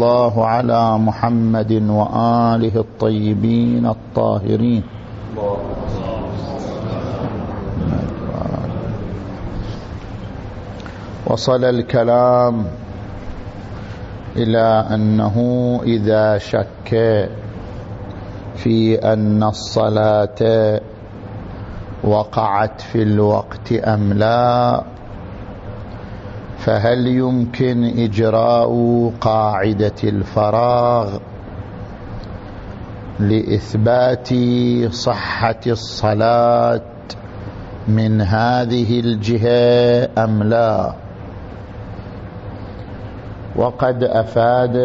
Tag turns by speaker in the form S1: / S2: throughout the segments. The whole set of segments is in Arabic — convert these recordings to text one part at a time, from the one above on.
S1: الله على محمد وآله الطيبين الطاهرين. وصل الكلام إلى أنه إذا شك في أن الصلاة وقعت في الوقت أم لا فهل يمكن إجراء قاعدة الفراغ لإثبات صحة الصلاة من هذه الجهة أم لا؟ وقد أفاد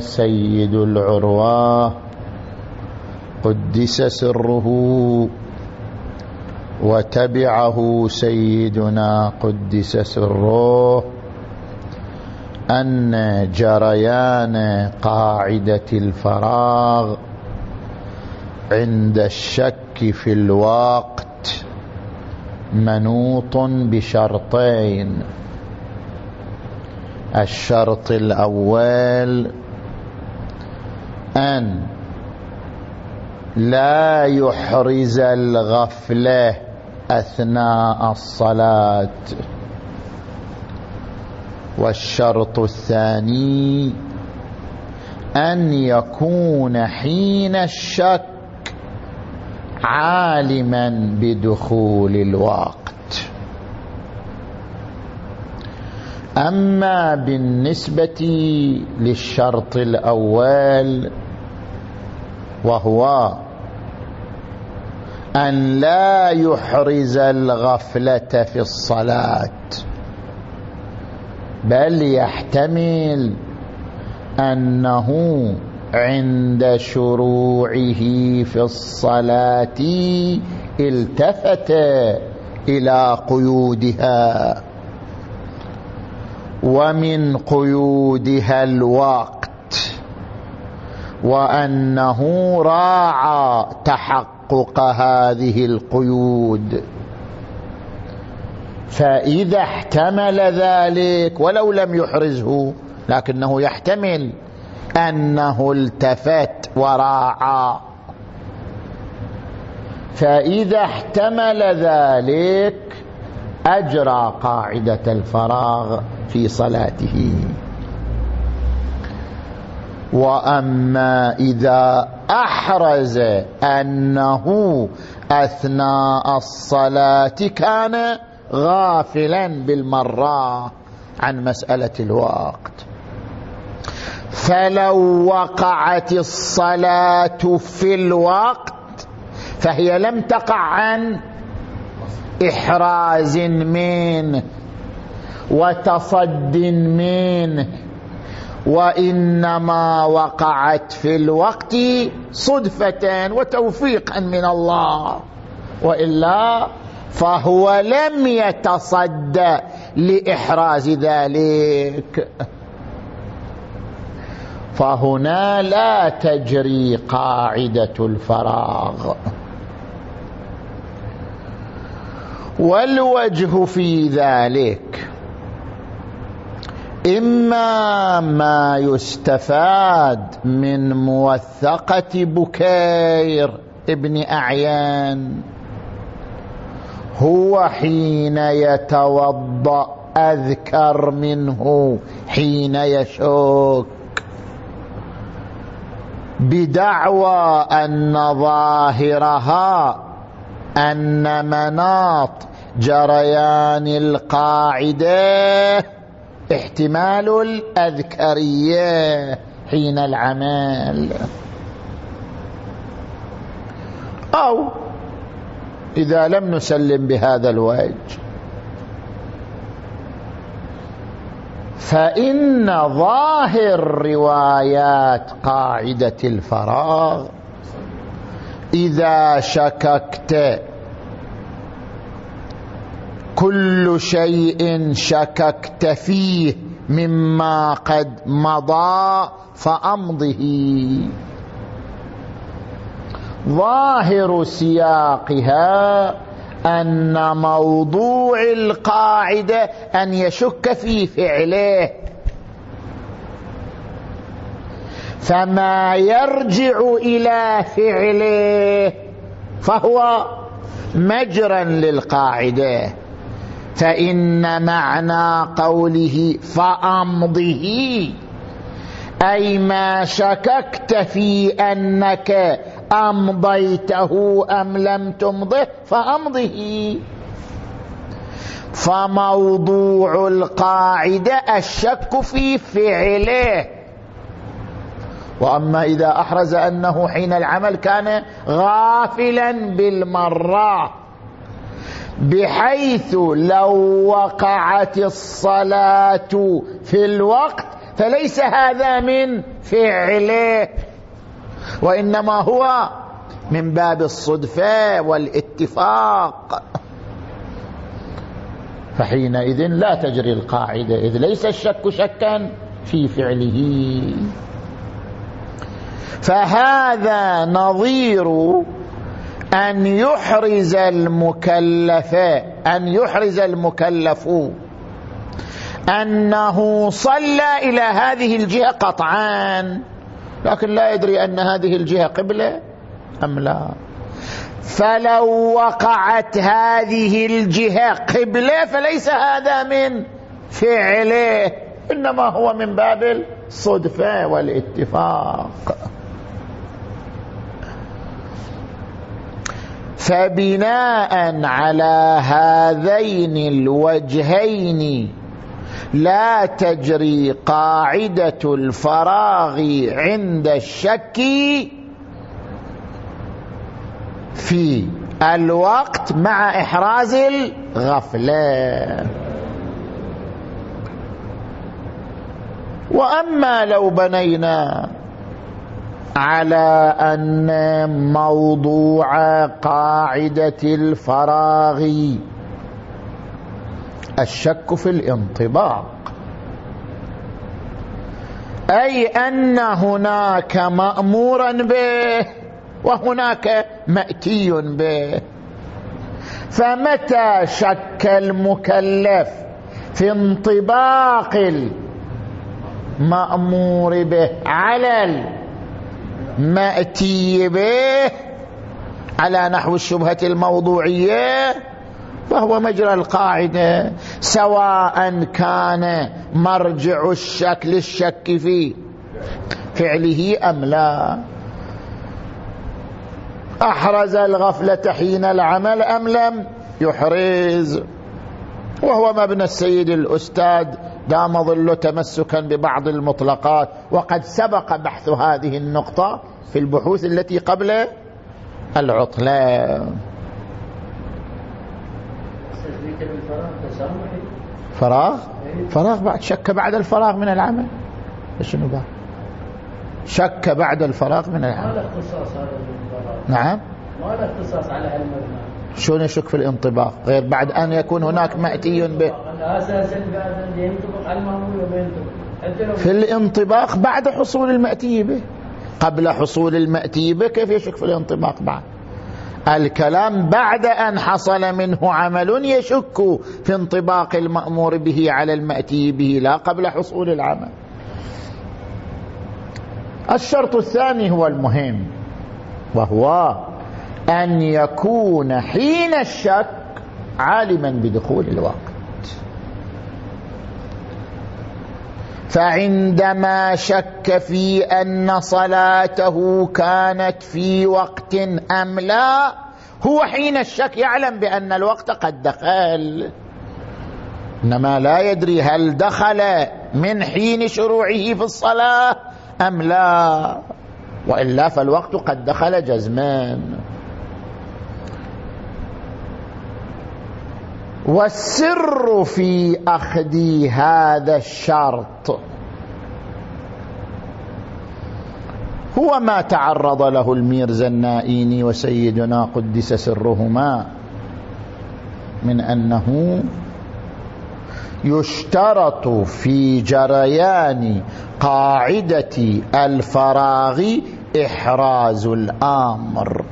S1: سيد العروة قدس سره وتبعه سيدنا قدس سره أن جريان قاعدة الفراغ عند الشك في الوقت منوط بشرطين. الشرط الأول أن لا يحرز الغفلة أثناء الصلاة. والشرط الثاني أن يكون حين الشك عالما بدخول الوقت. أما بالنسبة للشرط الأول وهو أن لا يحرز الغفلة في الصلاة. بل يحتمل أنه عند شروعه في الصلاة التفت إلى قيودها. ومن قيودها الوقت وأنه راعى تحقق هذه القيود. فإذا احتمل ذلك ولو لم يحرزه لكنه يحتمل أنه التفت وراعى. فإذا احتمل ذلك أجرى قاعدة الفراغ في صلاته. وأما إذا أحرز أنه أثناء الصلاة كان غافلا بالمرة عن مسألة الوقت. فلو وقعت الصلاة في الوقت فهي لم تقع عن إحراز منه وتصد منه وإنما وقعت في الوقت صدفة وتوفيقا من الله وإلا فهو لم يتصدى لإحراز ذلك. فهنا لا تجري قاعدة الفراغ. والوجه في ذلك إما ما يستفاد من موثقة بكير ابن أعيان. هو حين يتوضأ أذكر منه حين يشك. بدعوى أن ظاهرها أن مناط جريان القاعدة. احتمال الأذكرية حين العمل. أو إذا لم نسلم بهذا الوجه. فإن ظاهر روايات قاعدة الفراغ إذا شككت كل شيء شككت فيه مما قد مضى فأمضه. ظاهر سياقها أن موضوع القاعدة أن يشك في فعله. فما يرجع إلى فعله فهو مجرا للقاعدة. فإن معنى قوله فأمضه أي ما شككت في أنك أمضيته أم لم تمضه فأمضه. فموضوع القاعدة الشك في فعله. وأما إذا أحرز أنه حين العمل كان غافلا بالمرة بحيث لو وقعت الصلاة في الوقت فليس هذا من فعله. وإنما هو من باب الصدفة والاتفاق. فحينئذ لا تجري القاعدة إذ ليس الشك شكا في فعله. فهذا نظير أن يحرز المكلف أن يحرز المكلف أنه صلى إلى هذه الجهة قطعا. لكن لا يدري أن هذه الجهة قبلة أم لا. فلو وقعت هذه الجهة قبلة فليس هذا من فعله إنما هو من باب الصدفة والاتفاق. فبناء على هذين الوجهين لا تجري قاعدة الفراغ عند الشك في الوقت مع إحراز الغفلة. وأما لو بنينا على أن موضوع قاعدة الفراغ الشك في الانطباق. أي أن هناك مأمورا به وهناك مأتي به. فمتى شك المكلف في انطباق المأمور به على المأتي به على نحو الشبهة الموضوعية؟ فهو مجرى القاعدة سواء كان مرجع الشك للشك في فعله أم لا. أحرز الغفلة حين العمل أم لم يحرز. وهو مبنى السيد الأستاذ دام ظل تمسكا ببعض المطلقات وقد سبق بحث هذه النقطة في البحوث التي قبل العطلة فراغ؟ فراغ بعد شك بعد الفراغ من العمل. شنو بعد؟ شك بعد الفراغ من العمل. ما اختصاص هذا نعم.
S2: ما له اختصاص على المبنى
S1: شلون يشك في الانطباق؟ غير بعد أن يكون هناك مأتي به
S2: أساسا ينطبق على المأمول وما ينطبق
S1: في الانطباق بعد حصول المأتي به. قبل حصول المأتي به كيف يشك في الانطباق بعد؟ الكلام بعد أن حصل منه عمل يشك في انطباق المأمور به على المأتي به لا قبل حصول العمل. الشرط الثاني هو المهم وهو أن يكون حين الشك عالما بدخول الوقت فعندما شك في أن صلاته كانت في وقت أم لا هو حين الشك يعلم بأن الوقت قد دخل. إنما لا يدري هل دخل من حين شروعه في الصلاة أم لا وإلا فالوقت قد دخل جزمان والسر في أخذ هذا الشرط. هو ما تعرض له الميرزا النائيني وسيدنا قدس سرهما من أنه يشترط في جريان قاعدة الفراغ إحراز الآمر.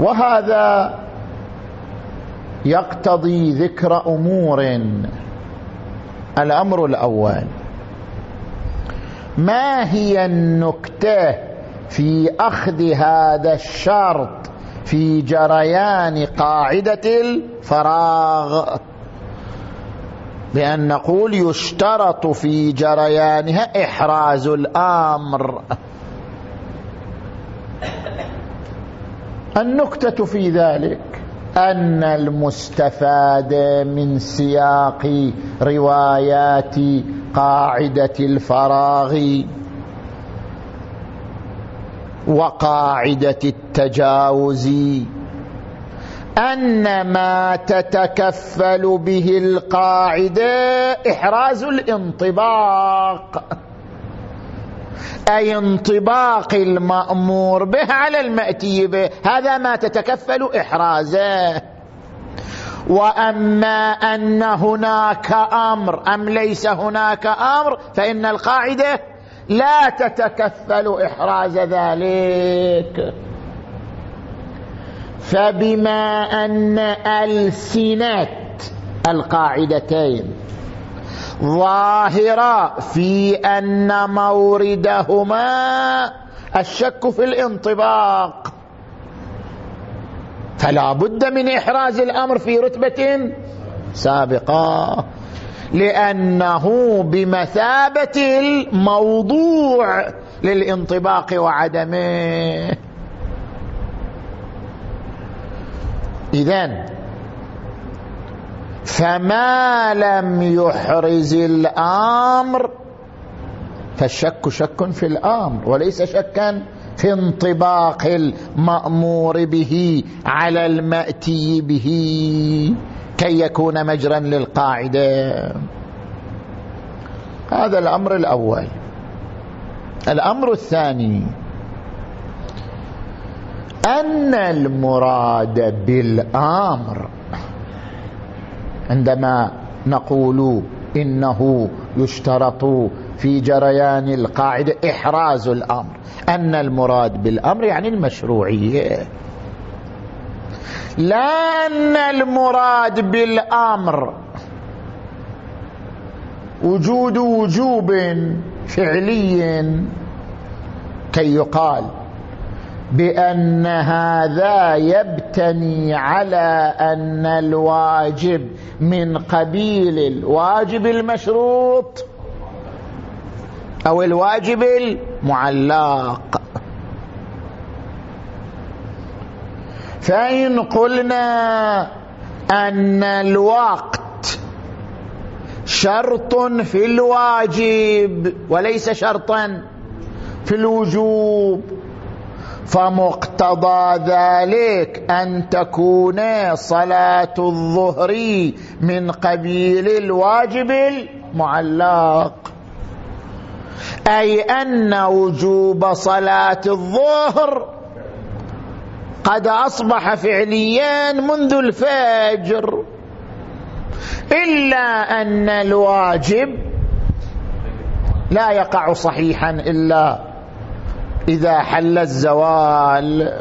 S1: وهذا يقتضي ذكر أمور الأمر الأول. ما هي النكتة في أخذ هذا الشرط في جريان قاعدة الفراغ؟ بأن نقول يشترط في جريانها إحراز الأمر. النكتة في ذلك أن المستفاد من سياق روايات قاعدة الفراغ وقاعدة التجاوز أن ما تتكفل به القاعدة إحراز الانطباق. أي انطباق المأمور به على المأتي به. هذا ما تتكفل إحرازه. وأما أن هناك أمر أم ليس هناك أمر فإن القاعدة لا تتكفل إحراز ذلك. فبما أن ألسنة القاعدتين ظاهرة في أن موردهما الشك في الانطباق. فلا بد من إحراز الأمر في رتبة سابقة لأنه بمثابة الموضوع للانطباق وعدمه. إذن فما لم يحرز الأمر فالشك شك في الأمر وليس شكا في انطباق المأمور به على المأتي به كي يكون مجرا للقاعدة. هذا الأمر الأول. الأمر الثاني أن المراد بالأمر عندما نقول إنه يشترط في جريان القاعدة إحراز الأمر. أن المراد بالأمر يعني المشروعية. لا أن المراد بالأمر وجود وجوب فعلي كي يقال. بأن هذا يبتني على أن الواجب من قبيل الواجب المشروط أو الواجب المعلق. فإن قلنا أن الوقت شرط في الواجب وليس شرطا في الوجوب فمقتضى ذلك أن تكون صلاة الظهر من قبيل الواجب المعلق. أي أن وجوب صلاة الظهر قد أصبح فعليا منذ الفجر إلا أن الواجب لا يقع صحيحا إلا إذا حل الزوال.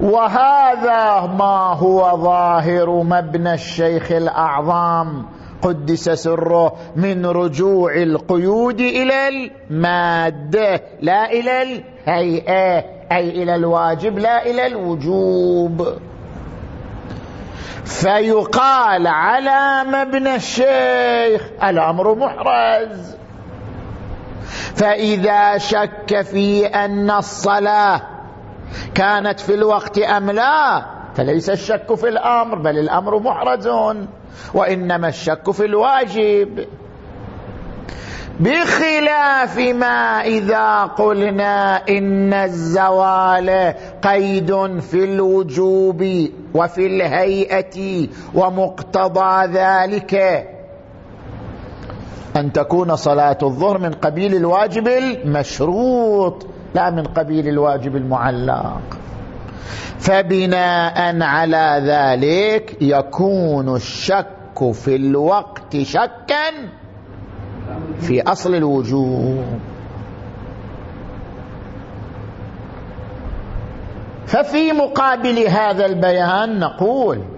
S1: وهذا ما هو ظاهر مبنى الشيخ الأعظم قدس سره من رجوع القيود إلى المادة لا إلى الهيئة أي إلى الواجب لا إلى الوجوب. فيقال على مبنى الشيخ الأمر محرز. فإذا شك في أن الصلاة كانت في الوقت أم لا فليس الشك في الأمر بل الأمر محرز وإنما الشك في الواجب. بخلاف ما إذا قلنا إن الزوال قيد في الوجوب وفي الهيئة ومقتضى ذلك. أن تكون صلاة الظهر من قبيل الواجب المشروط لا من قبيل الواجب المعلق. فبناء على ذلك يكون الشك في الوقت شكا في أصل الوجوب. ففي مقابل هذا البيان نقول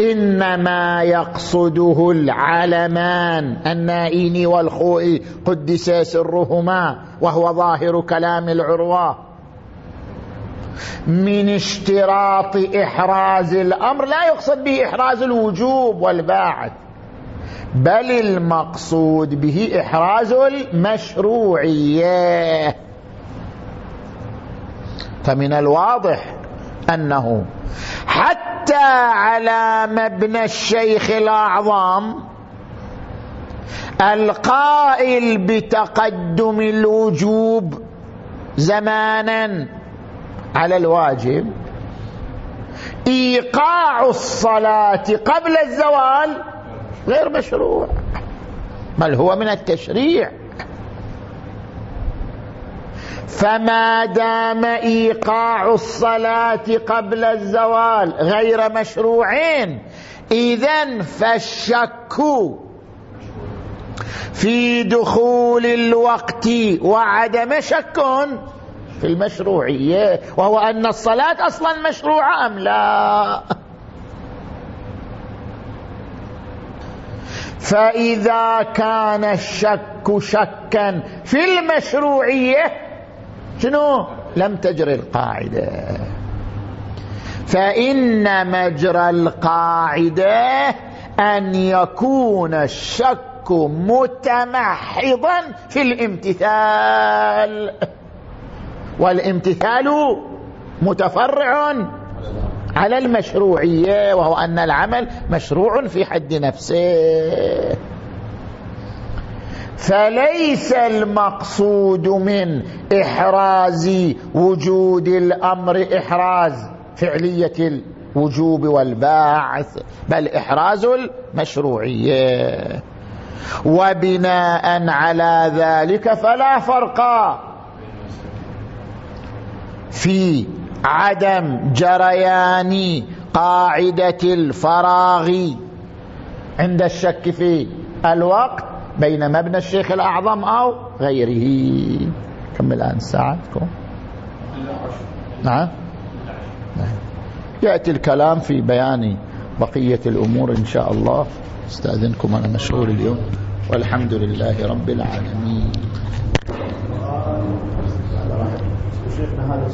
S1: إنما يقصده العلمان النائين والخوئي قدس سرهما وهو ظاهر كلام العروة. من اشتراط إحراز الأمر لا يقصد به إحراز الوجوب والباعث بل المقصود به إحراز المشروعية. فمن الواضح أنه حتى على مبنى الشيخ الأعظم القائل بتقدم الوجوب زمانا على الواجب إيقاع الصلاة قبل الزوال غير مشروع بل هو من التشريع. فما دام إيقاع الصلاة قبل الزوال غير مشروعين. اذا فالشك في دخول الوقت وعدم شك في المشروعية وهو أن الصلاة أصلا مشروعة أم لا؟ فإذا كان الشك شكا في المشروعية شنو؟ لم تجري القاعدة. فإن مجرى القاعدة أن يكون الشك متمحضا في الامتثال. والامتثال متفرع على المشروعية وهو أن العمل مشروع في حد نفسه. فليس المقصود من إحراز وجود الأمر إحراز فعلية الوجوب والباعث بل إحراز المشروعية. وبناء على ذلك فلا فرق في عدم جريان قاعدة الفراغ. عند الشك في الوقت بين مبنى الشيخ الأعظم أو غيره. كم الآن ساعتكم نعم. يأتي الكلام في بيان بقية الأمور إن شاء الله. أستأذنكم أنا مشغول اليوم. والحمد لله رب العالمين. شيخنا هذا